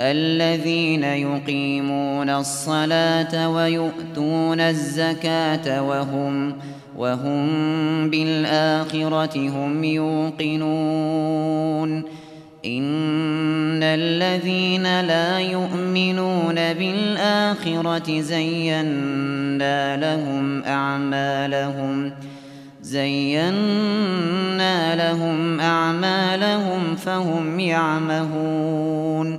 الذين يقيمون الصلاة ويؤتون الزكاة وهم وهم بالآخرة هم يوقنون. إن الذين لا يؤمنون بالآخرة زينا لهم أعمالهم زينا لهم أعمالهم فهم يعمهون.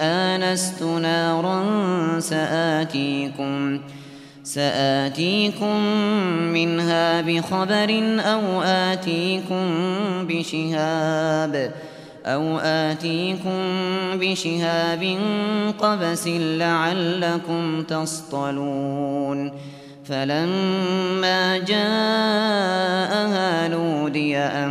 آنست نارا سآتيكم سآتيكم منها بخبر أو آتيكم بشهاب أو آتيكم بشهاب قبس لعلكم تصطلون. فلما جاءها نودي أن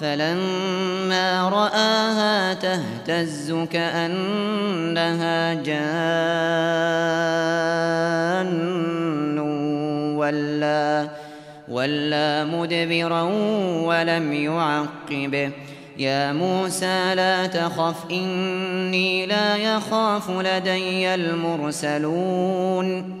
فلما رآها تهتز كأنها جان ولا, ولا مدبرا ولم يعقبه يا موسى لا تخف إني لا يخاف لدي المرسلون.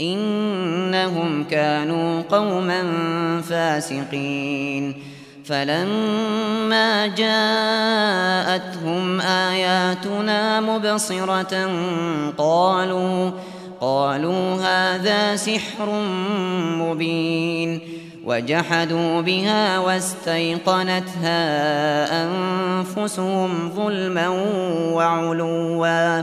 إنهم كانوا قوما فاسقين. فلما جاءتهم آياتنا مبصرة قالوا قالوا هذا سحر مبين. وجحدوا بها واستيقنتها أنفسهم ظلما وعلوا.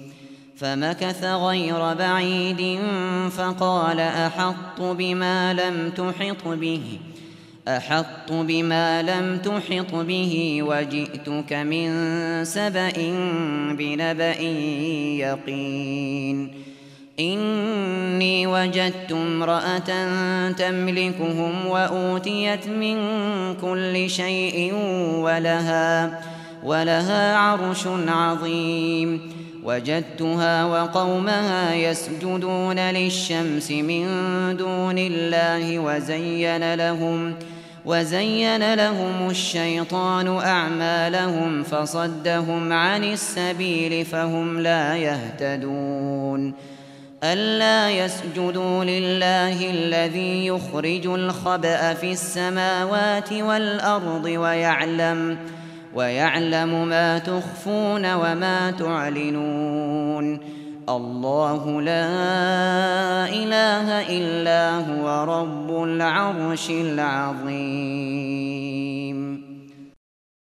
فمكث غير بعيد فقال أحط بما لم تحط به أحط بما لم تحط به وجئتك من سبأ بنبأ يقين. إني وجدت امرأة تملكهم وأوتيت من كل شيء ولها ولها عرش عظيم. وجدتها وقومها يسجدون للشمس من دون الله وزين لهم وزين لهم الشيطان أعمالهم فصدهم عن السبيل فهم لا يهتدون. ألا يسجدوا لله الذي يخرج الخبأ في السماوات والأرض ويعلم ويعلم ويعلم ما تخفون وما تعلنون الله لا إله إلا هو رب العرش العظيم